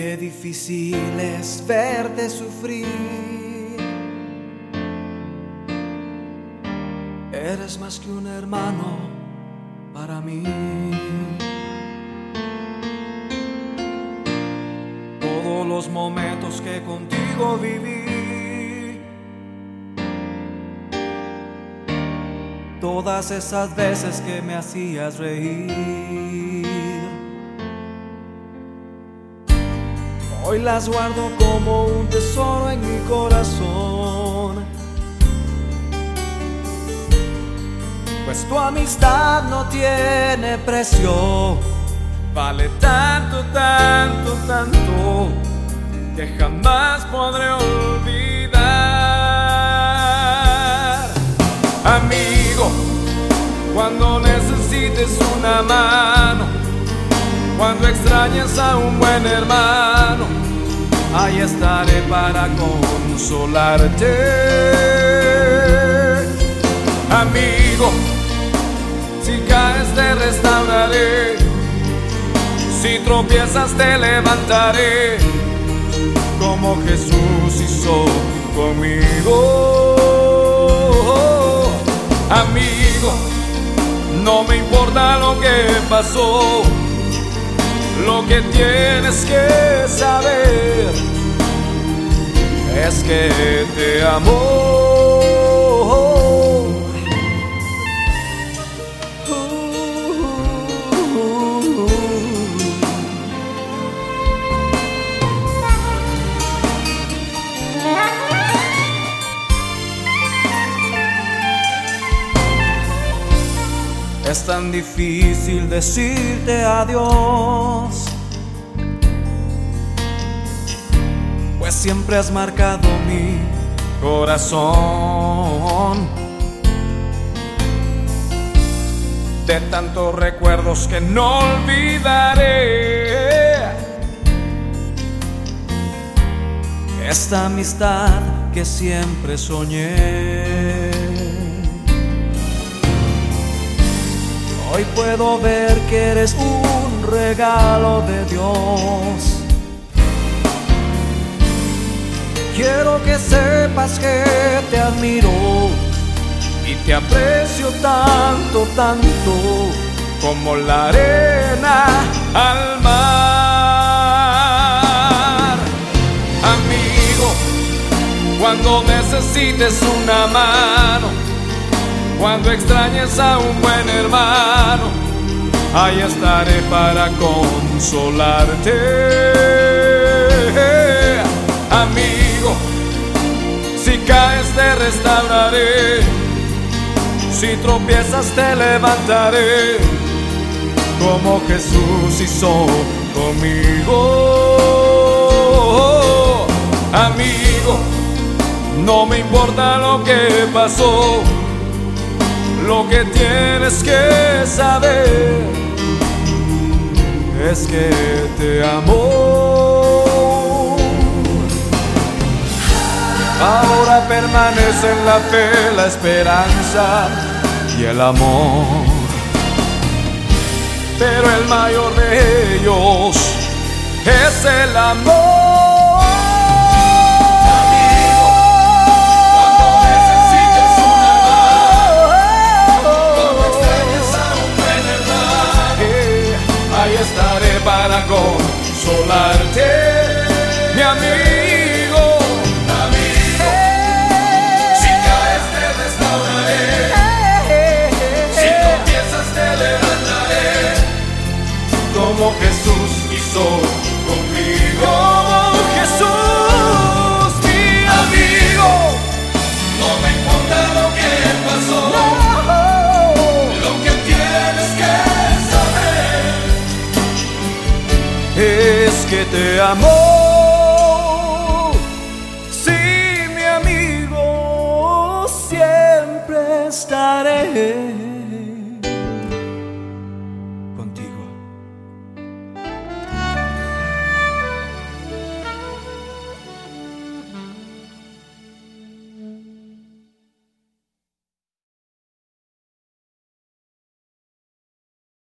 Qué difícil es verte sufrir. Eres más que un hermano para mí. Todos los momentos que contigo viví. Todas esas veces que me hacías reír. Hoy las guardo como un tesoro en mi corazón. Pues tu amistad no tiene precio. Vale tanto, tanto, tanto que jamás podré olvidar. Amigo, cuando necesites una mano, cuando extrañes a un buen hermano, ahí estaré para consolarte. Amigo, si caes te restauraré, si tropiezas te levantaré, como Jesús hizo conmigo. Amigo, no me importa lo que pasó, lo que tienes que saber es que te amo. Es tan difícil decirte adiós, pues siempre has marcado mi corazón. De tantos recuerdos que no olvidaré. Esta amistad que siempre soñé. Puedo ver que eres un regalo de Dios. Quiero que sepas que te admiro y te aprecio tanto, tanto como la arena al mar. Amigo, cuando necesites una mano cuando extrañes a un buen hermano, ahí estaré para consolarte. Amigo, si caes te restauraré, si tropiezas te levantaré, como Jesús hizo conmigo. Amigo, no me importa lo que pasó lo que tienes que saber es que te amo. Ahora permanece en la fe, la esperanza y el amor. Pero el mayor de ellos es el amor. Que pasó, lo que tienes que es que te amo. Sí, mi amigo, siempre estaré